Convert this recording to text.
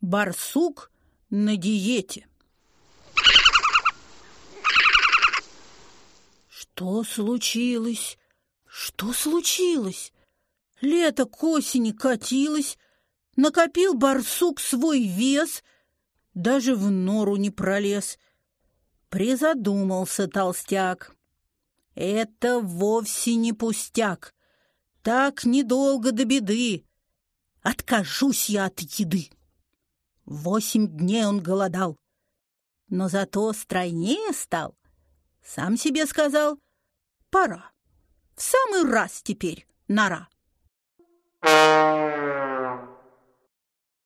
Барсук на диете. Что случилось? Что случилось? Лето к осени катилось, накопил барсук свой вес, даже в нору не пролез. Призадумался толстяк. Это вовсе не пустяк. Так недолго до беды. Откажусь я от еды. Восемь дней он голодал, но зато стройнее стал. Сам себе сказал, пора, в самый раз теперь нора.